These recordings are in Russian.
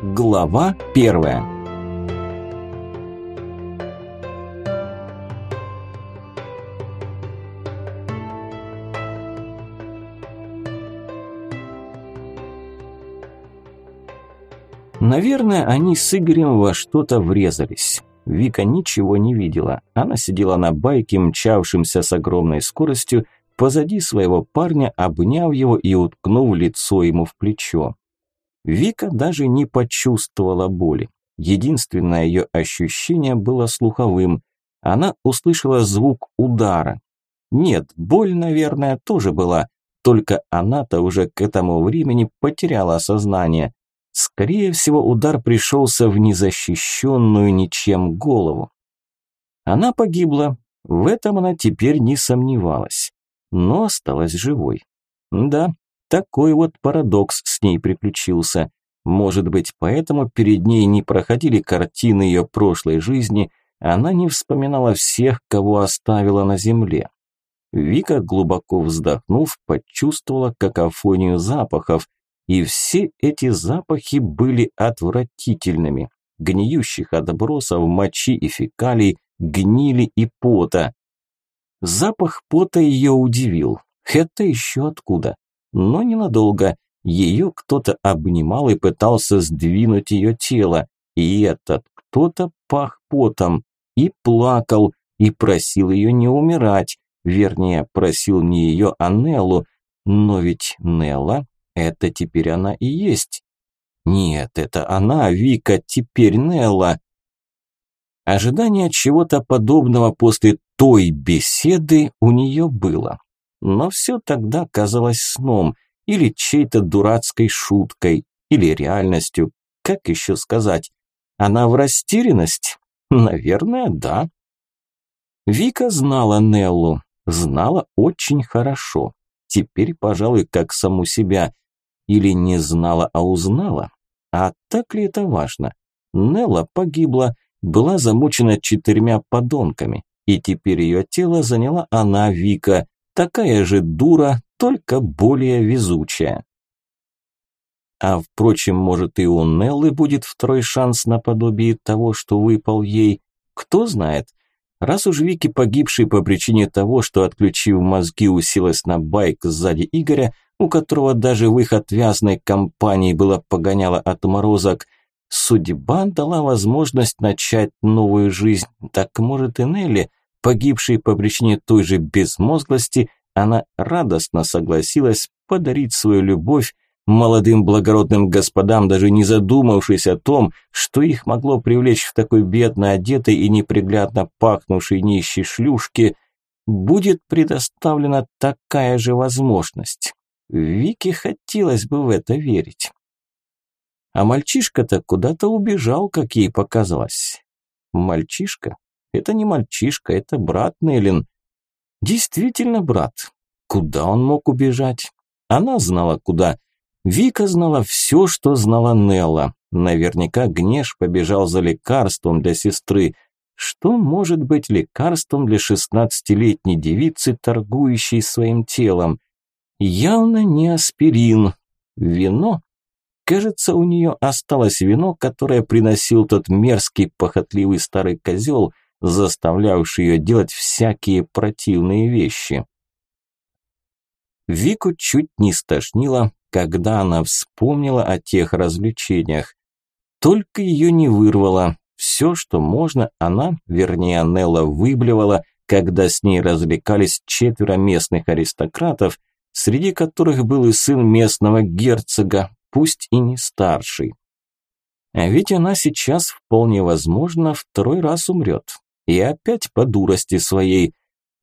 Глава первая. Наверное, они с Игорем во что-то врезались. Вика ничего не видела. Она сидела на байке, мчавшемся с огромной скоростью, позади своего парня, обняв его и уткнув лицо ему в плечо. Вика даже не почувствовала боли. Единственное ее ощущение было слуховым. Она услышала звук удара. Нет, боль, наверное, тоже была, только она-то уже к этому времени потеряла сознание. Скорее всего, удар пришелся в незащищенную ничем голову. Она погибла, в этом она теперь не сомневалась, но осталась живой. Да, такой вот парадокс с ней приключился. Может быть, поэтому перед ней не проходили картины ее прошлой жизни, она не вспоминала всех, кого оставила на земле. Вика, глубоко вздохнув, почувствовала какофонию запахов, и все эти запахи были отвратительными, гниющих отбросов, мочи и фекалий, гнили и пота. Запах пота ее удивил. Это еще откуда? Но ненадолго. Ее кто-то обнимал и пытался сдвинуть ее тело, и этот кто-то пах потом, и плакал, и просил ее не умирать, вернее, просил не ее, а Неллу, но ведь Нелла – это теперь она и есть. Нет, это она, Вика, теперь Нелла. Ожидание чего-то подобного после той беседы у нее было. Но все тогда казалось сном, или чьей-то дурацкой шуткой, или реальностью. Как еще сказать? Она в растерянность? Наверное, да. Вика знала Неллу, знала очень хорошо. Теперь, пожалуй, как саму себя. Или не знала, а узнала. А так ли это важно? Нелла погибла, была замучена четырьмя подонками, и теперь ее тело заняла она, Вика, Такая же дура, только более везучая. А впрочем, может и у Неллы будет второй шанс наподобие того, что выпал ей. Кто знает. Раз уж Вики, погибшей по причине того, что, отключив мозги, уселась на байк сзади Игоря, у которого даже выход вязной компании было погоняло от морозок, судьба дала возможность начать новую жизнь. Так может и Нелли, погибшей по причине той же безмозглости, она радостно согласилась подарить свою любовь молодым благородным господам, даже не задумавшись о том, что их могло привлечь в такой бедно одетой и неприглядно пахнувшей нищей шлюшке, будет предоставлена такая же возможность. Вике хотелось бы в это верить. А мальчишка-то куда-то убежал, как ей показалось. Мальчишка? Это не мальчишка, это брат Неллин. Действительно брат. Куда он мог убежать? Она знала куда. Вика знала все, что знала Нелла. Наверняка Гнеш побежал за лекарством для сестры. Что может быть лекарством для шестнадцатилетней девицы, торгующей своим телом? Явно не аспирин. Вино? Кажется, у нее осталось вино, которое приносил тот мерзкий, похотливый старый козел – заставлявший ее делать всякие противные вещи. Вику чуть не стошнило, когда она вспомнила о тех развлечениях. Только ее не вырвало. Все, что можно, она, вернее Нелла, выблевала, когда с ней развлекались четверо местных аристократов, среди которых был и сын местного герцога, пусть и не старший. А ведь она сейчас вполне возможно второй раз умрет. И опять по дурости своей.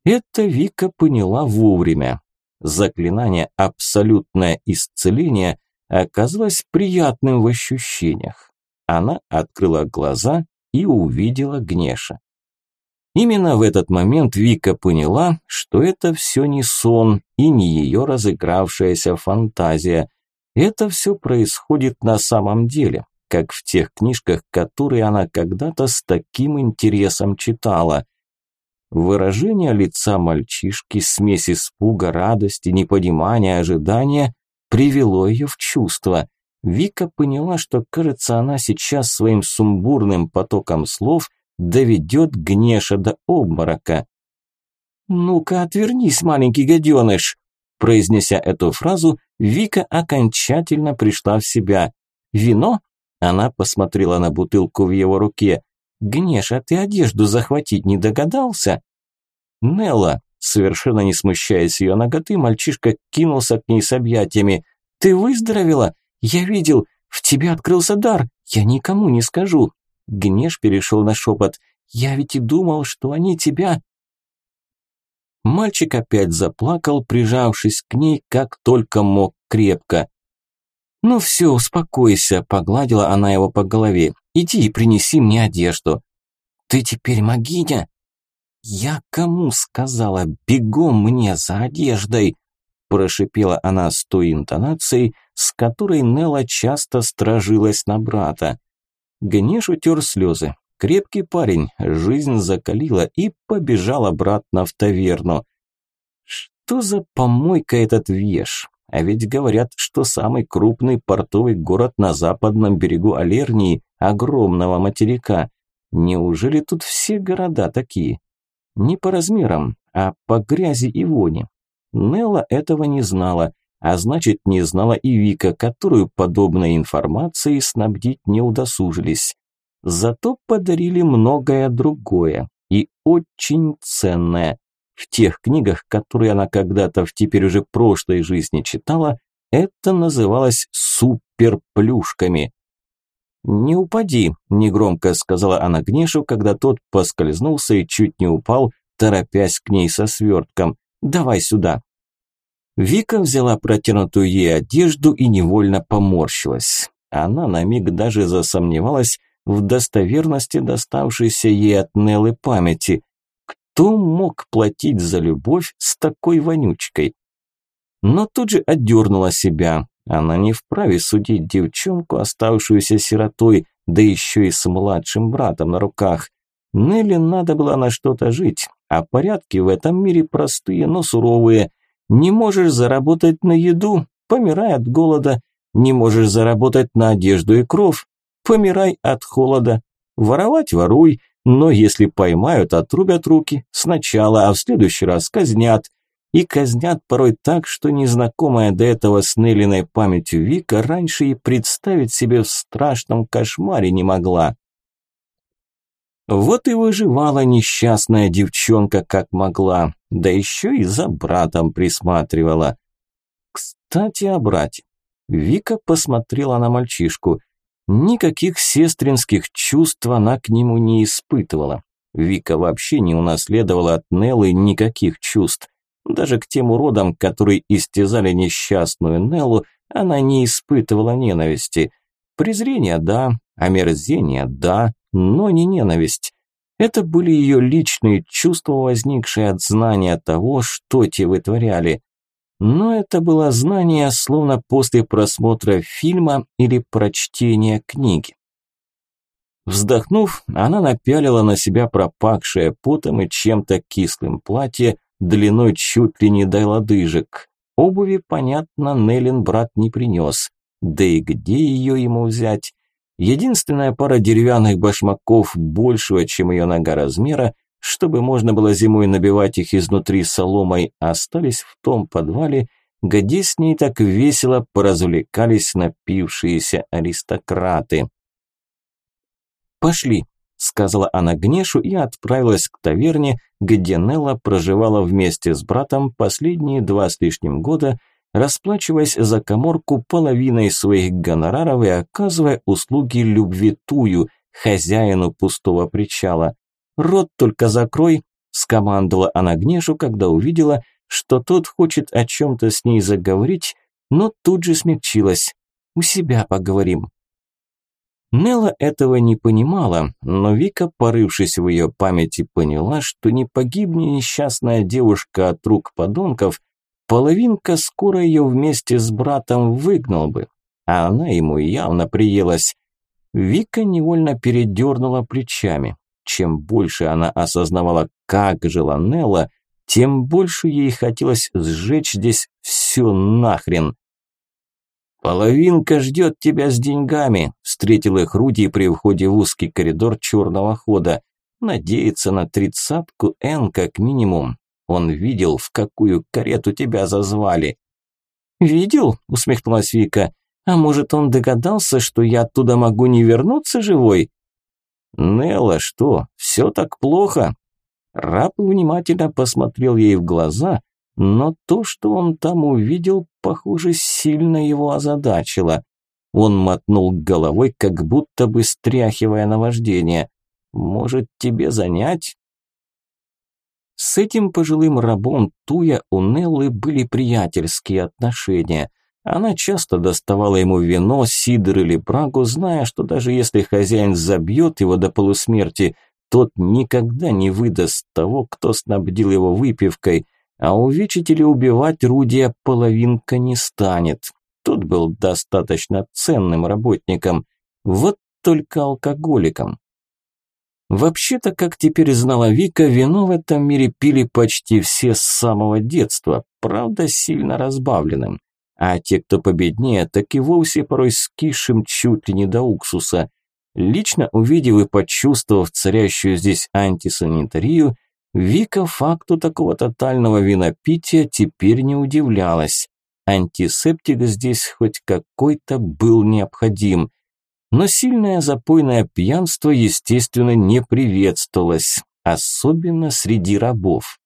Это Вика поняла вовремя. Заклинание «Абсолютное исцеление» оказалось приятным в ощущениях. Она открыла глаза и увидела Гнеша. Именно в этот момент Вика поняла, что это все не сон и не ее разыгравшаяся фантазия. Это все происходит на самом деле как в тех книжках, которые она когда-то с таким интересом читала. Выражение лица мальчишки, смесь испуга, радости, непонимания, ожидания привело ее в чувство. Вика поняла, что, кажется, она сейчас своим сумбурным потоком слов доведет Гнеша до обморока. «Ну-ка, отвернись, маленький гаденыш!» Произнеся эту фразу, Вика окончательно пришла в себя. «Вино?» Она посмотрела на бутылку в его руке. «Гнеша, ты одежду захватить не догадался?» «Нелла!» Совершенно не смущаясь ее ноготы, мальчишка кинулся к ней с объятиями. «Ты выздоровела? Я видел, в тебе открылся дар, я никому не скажу». Гнеш перешел на шепот. «Я ведь и думал, что они тебя...» Мальчик опять заплакал, прижавшись к ней, как только мог крепко. «Ну все, успокойся», – погладила она его по голове. «Иди и принеси мне одежду». «Ты теперь могиня?» «Я кому сказала, бегом мне за одеждой?» Прошипела она с той интонацией, с которой Нелла часто строжилась на брата. Гнеш утер слезы. Крепкий парень, жизнь закалила и побежал обратно в таверну. Что за помойка этот Веш? А ведь говорят, что самый крупный портовый город на западном берегу Алернии, огромного материка. Неужели тут все города такие? Не по размерам, а по грязи и вони. Нелла этого не знала, а значит не знала и Вика, которую подобной информацией снабдить не удосужились. Зато подарили многое другое и очень ценное. В тех книгах, которые она когда-то в теперь уже прошлой жизни читала, это называлось суперплюшками. «Не упади», – негромко сказала она Гнешу, когда тот поскользнулся и чуть не упал, торопясь к ней со свертком. «Давай сюда». Вика взяла протянутую ей одежду и невольно поморщилась. Она на миг даже засомневалась в достоверности доставшейся ей от Неллы памяти. Кто мог платить за любовь с такой вонючкой? Но тут же отдернула себя. Она не вправе судить девчонку, оставшуюся сиротой, да еще и с младшим братом на руках. Нелли надо было на что-то жить, а порядки в этом мире простые, но суровые. Не можешь заработать на еду – помирай от голода. Не можешь заработать на одежду и кров – помирай от холода. Воровать – воруй, но если поймают, отрубят руки сначала, а в следующий раз казнят и казнят порой так, что незнакомая до этого с Неллиной памятью Вика раньше и представить себе в страшном кошмаре не могла. Вот и выживала несчастная девчонка как могла, да еще и за братом присматривала. Кстати, о брате. Вика посмотрела на мальчишку. Никаких сестринских чувств она к нему не испытывала. Вика вообще не унаследовала от Неллы никаких чувств. Даже к тем уродам, которые истязали несчастную Неллу, она не испытывала ненависти. Презрение – да, омерзение – да, но не ненависть. Это были ее личные чувства, возникшие от знания того, что те вытворяли. Но это было знание, словно после просмотра фильма или прочтения книги. Вздохнув, она напялила на себя пропахшее потом и чем-то кислым платье, длиной чуть ли не до лодыжек. Обуви, понятно, Неллин брат не принес. Да и где ее ему взять? Единственная пара деревянных башмаков большего, чем ее нога размера, чтобы можно было зимой набивать их изнутри соломой, остались в том подвале, где с ней так весело поразвлекались напившиеся аристократы. «Пошли», сказала она Гнешу и отправилась к таверне, где Нелла проживала вместе с братом последние два с лишним года, расплачиваясь за коморку половиной своих гонораров и оказывая услуги любви тую, хозяину пустого причала. «Рот только закрой», – скомандовала она Гнешу, когда увидела, что тот хочет о чем-то с ней заговорить, но тут же смягчилась. «У себя поговорим». Нелла этого не понимала, но Вика, порывшись в ее памяти, поняла, что не погибни несчастная девушка от рук подонков, половинка скоро ее вместе с братом выгнал бы, а она ему явно приелась. Вика невольно передернула плечами. Чем больше она осознавала, как жила Нелла, тем больше ей хотелось сжечь здесь все нахрен. «Половинка ждет тебя с деньгами», – встретил их Руди при входе в узкий коридор черного хода. «Надеется на тридцатку Н как минимум. Он видел, в какую карету тебя зазвали». «Видел?» – усмехнулась Вика. «А может, он догадался, что я оттуда могу не вернуться живой?» «Нелла, что, все так плохо?» Раб внимательно посмотрел ей в глаза, но то, что он там увидел, похоже, сильно его озадачило. Он мотнул головой, как будто бы стряхивая наваждение. «Может, тебе занять?» С этим пожилым рабом Туя у Неллы были приятельские отношения. Она часто доставала ему вино, сидр или брагу, зная, что даже если хозяин забьет его до полусмерти, тот никогда не выдаст того, кто снабдил его выпивкой, а увечить или убивать Рудия половинка не станет. Тот был достаточно ценным работником, вот только алкоголиком. Вообще-то, как теперь знала Вика, вино в этом мире пили почти все с самого детства, правда сильно разбавленным. А те, кто победнее, так и вовсе порой скисшим чуть ли не до уксуса. Лично увидев и почувствовав царящую здесь антисанитарию, Вика факту такого тотального винопития теперь не удивлялась. Антисептик здесь хоть какой-то был необходим. Но сильное запойное пьянство, естественно, не приветствовалось, особенно среди рабов.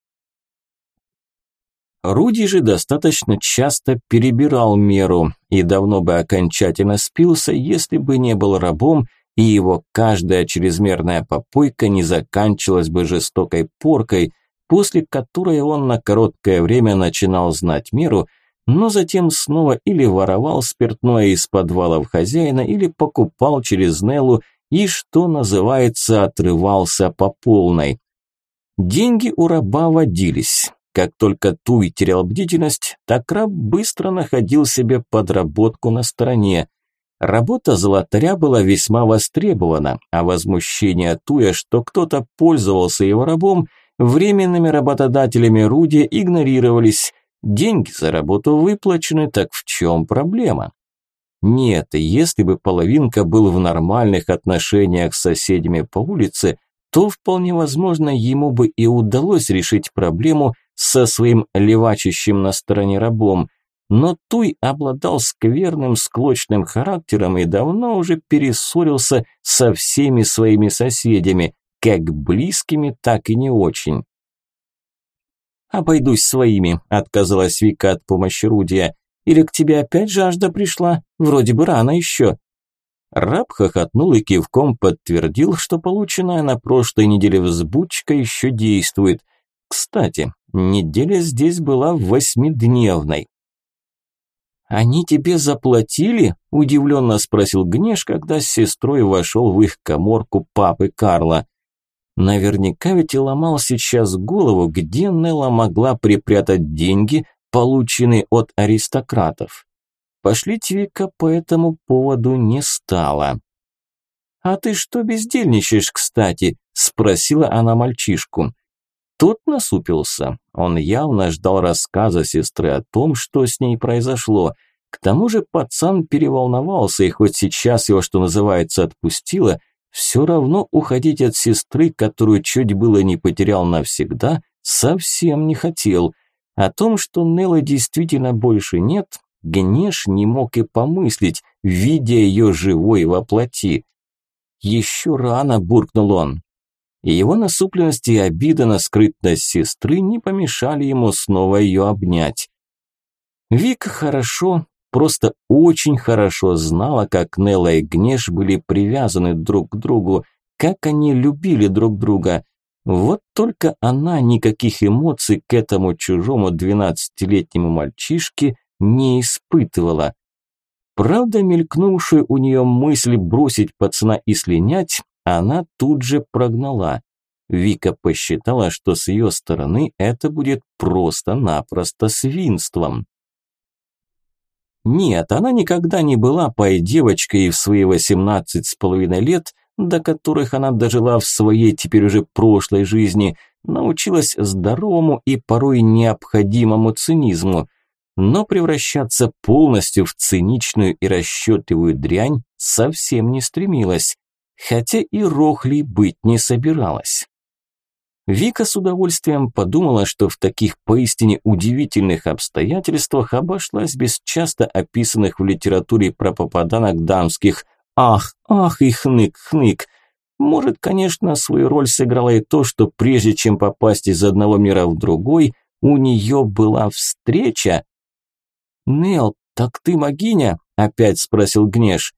Руди же достаточно часто перебирал меру и давно бы окончательно спился, если бы не был рабом и его каждая чрезмерная попойка не заканчивалась бы жестокой поркой, после которой он на короткое время начинал знать меру, но затем снова или воровал спиртное из подвалов хозяина, или покупал через Неллу и, что называется, отрывался по полной. Деньги у раба водились. Как только Туй терял бдительность, так раб быстро находил себе подработку на стороне – Работа золотаря была весьма востребована, а возмущение Туя, что кто-то пользовался его рабом, временными работодателями Руди игнорировались. Деньги за работу выплачены, так в чем проблема? Нет, если бы половинка был в нормальных отношениях с соседями по улице, то вполне возможно ему бы и удалось решить проблему со своим левачащим на стороне рабом – но Туй обладал скверным склочным характером и давно уже перессорился со всеми своими соседями, как близкими, так и не очень. «Обойдусь своими», – отказалась Вика от помощи Рудия. «Или к тебе опять жажда пришла? Вроде бы рано еще». Раб хохотнул и кивком подтвердил, что полученная на прошлой неделе взбучка еще действует. Кстати, неделя здесь была восьмидневной. «Они тебе заплатили?» – удивленно спросил Гнеш, когда с сестрой вошел в их коморку папы Карла. Наверняка ведь и ломал сейчас голову, где Нелла могла припрятать деньги, полученные от аристократов. Пошлить Вика по этому поводу не стала. «А ты что бездельничаешь, кстати?» – спросила она мальчишку. Тот насупился. Он явно ждал рассказа сестры о том, что с ней произошло. К тому же пацан переволновался, и хоть сейчас его, что называется, отпустило, все равно уходить от сестры, которую чуть было не потерял навсегда, совсем не хотел. О том, что Неллы действительно больше нет, Гнеш не мог и помыслить, видя ее живой во плоти. «Еще рано», – буркнул он и его насупленность и обида на скрытность сестры не помешали ему снова ее обнять. Вика хорошо, просто очень хорошо знала, как Нелла и Гнеш были привязаны друг к другу, как они любили друг друга. Вот только она никаких эмоций к этому чужому двенадцатилетнему мальчишке не испытывала. Правда, мелькнувшую у нее мысль бросить пацана и слинять она тут же прогнала. Вика посчитала, что с ее стороны это будет просто-напросто свинством. Нет, она никогда не была пой-девочкой и в свои восемнадцать с половиной лет, до которых она дожила в своей теперь уже прошлой жизни, научилась здоровому и порой необходимому цинизму. Но превращаться полностью в циничную и расчетливую дрянь совсем не стремилась, хотя и рохлей быть не собиралась. Вика с удовольствием подумала, что в таких поистине удивительных обстоятельствах обошлась без часто описанных в литературе про попаданок дамских «ах, ах и хнык-хнык». Может, конечно, свою роль сыграло и то, что прежде чем попасть из одного мира в другой, у нее была встреча. «Нел, так ты могиня?» – опять спросил Гнеш.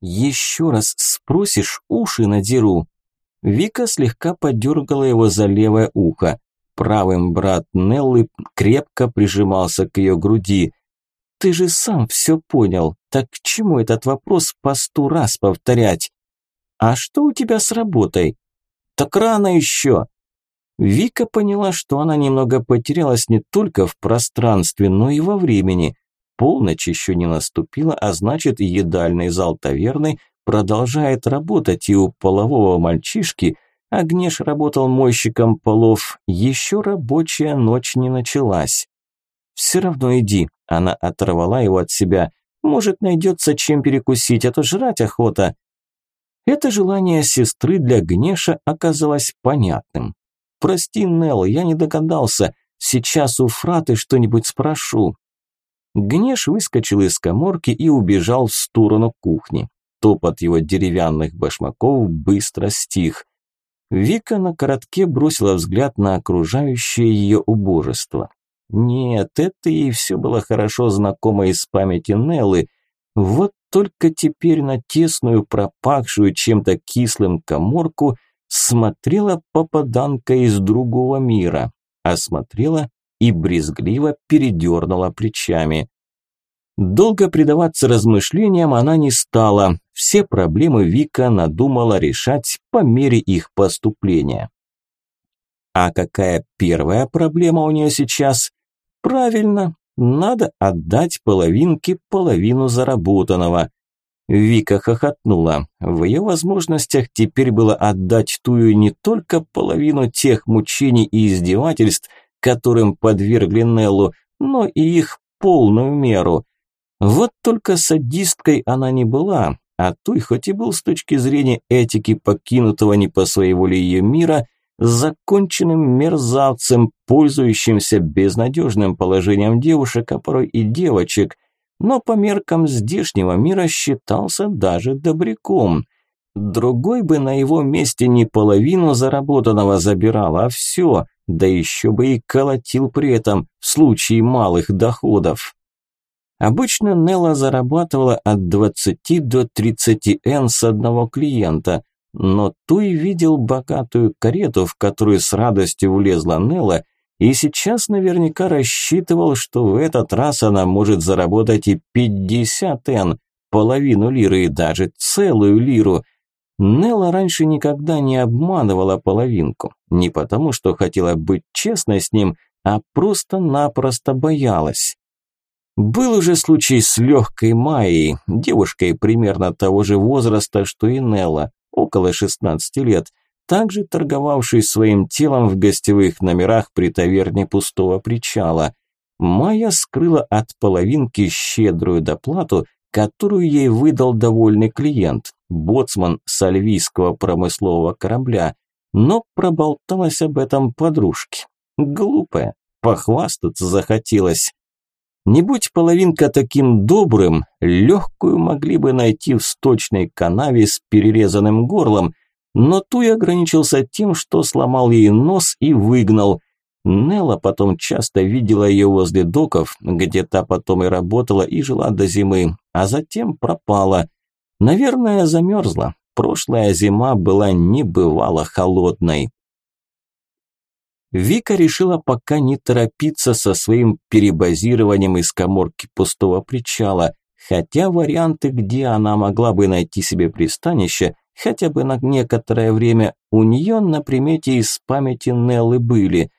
«Еще раз спросишь, уши надеру», Вика слегка подергала его за левое ухо. Правым брат Неллы крепко прижимался к ее груди. «Ты же сам все понял. Так к чему этот вопрос по сто раз повторять? А что у тебя с работой?» «Так рано еще!» Вика поняла, что она немного потерялась не только в пространстве, но и во времени. Полночь еще не наступила, а значит, едальный зал таверны продолжает работать, и у полового мальчишки Агнеш работал мойщиком полов, еще рабочая ночь не началась. «Все равно иди», – она оторвала его от себя. «Может, найдется чем перекусить, а то жрать охота». Это желание сестры для Гнеша оказалось понятным. «Прости, Нелл, я не догадался. Сейчас у Фраты что-нибудь спрошу». Гнеш выскочил из коморки и убежал в сторону кухни. Топот его деревянных башмаков быстро стих. Вика на коротке бросила взгляд на окружающее ее убожество. Нет, это ей все было хорошо знакомо из памяти Неллы. Вот только теперь на тесную, пропахшую чем-то кислым коморку смотрела попаданка из другого мира. Осмотрела и брезгливо передернула плечами. Долго предаваться размышлениям она не стала. Все проблемы Вика надумала решать по мере их поступления. А какая первая проблема у нее сейчас? Правильно, надо отдать половинке половину заработанного. Вика хохотнула. В ее возможностях теперь было отдать тую не только половину тех мучений и издевательств, которым подвергли Неллу, но и их полную меру. Вот только садисткой она не была, а той, хоть и был с точки зрения этики покинутого не по своей воле ее мира, законченным мерзавцем, пользующимся безнадежным положением девушек, а порой и девочек, но по меркам здешнего мира считался даже добряком. Другой бы на его месте не половину заработанного забирал, а все, да еще бы и колотил при этом в случае малых доходов. Обычно Нелла зарабатывала от 20 до 30 Н с одного клиента, но Туй видел богатую карету, в которую с радостью влезла Нелла, и сейчас наверняка рассчитывал, что в этот раз она может заработать и 50 Н, половину лиры и даже целую лиру. Нелла раньше никогда не обманывала половинку, не потому что хотела быть честной с ним, а просто-напросто боялась. Был уже случай с легкой Майей, девушкой примерно того же возраста, что и Нелла, около 16 лет, также торговавшей своим телом в гостевых номерах при таверне пустого причала. Майя скрыла от половинки щедрую доплату, которую ей выдал довольный клиент, боцман сальвийского промыслового корабля, но проболталась об этом подружке. Глупая, похвастаться захотелось. Не будь половинка таким добрым, легкую могли бы найти в сточной канаве с перерезанным горлом, но Туй ограничился тем, что сломал ей нос и выгнал. Нелла потом часто видела ее возле доков, где та потом и работала и жила до зимы, а затем пропала. Наверное, замерзла. Прошлая зима была небывало холодной. Вика решила пока не торопиться со своим перебазированием из коморки пустого причала, хотя варианты, где она могла бы найти себе пристанище, хотя бы на некоторое время, у нее на примете из памяти Неллы были.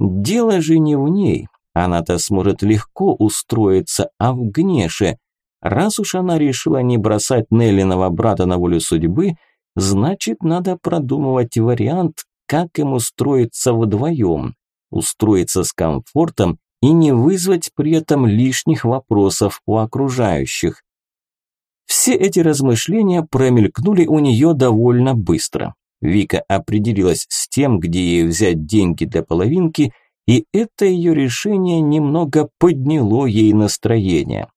Дело же не в ней, она-то сможет легко устроиться, а в Гнеше. Раз уж она решила не бросать Неллиного брата на волю судьбы, значит, надо продумывать вариант, как им устроиться вдвоем, устроиться с комфортом и не вызвать при этом лишних вопросов у окружающих. Все эти размышления промелькнули у нее довольно быстро. Вика определилась с тем, где ей взять деньги для половинки, и это ее решение немного подняло ей настроение.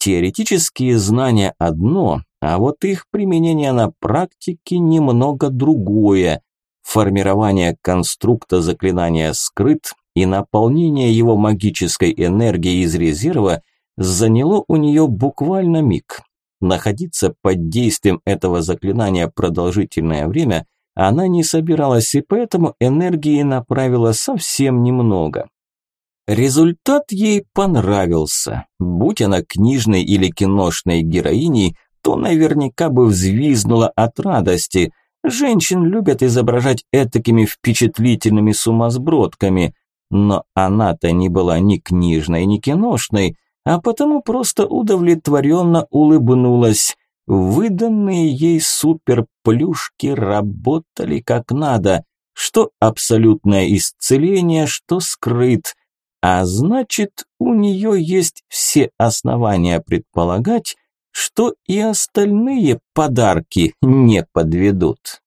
Теоретические знания одно, а вот их применение на практике немного другое. Формирование конструкта заклинания скрыт и наполнение его магической энергией из резерва заняло у нее буквально миг. Находиться под действием этого заклинания продолжительное время она не собиралась и поэтому энергии направила совсем немного. Результат ей понравился. Будь она книжной или киношной героиней, то наверняка бы взвизгнула от радости. Женщин любят изображать этакими впечатлительными сумасбродками, но она-то не была ни книжной, ни киношной, а потому просто удовлетворенно улыбнулась. Выданные ей суперплюшки работали как надо, что абсолютное исцеление, что скрыт. А значит, у нее есть все основания предполагать, что и остальные подарки не подведут.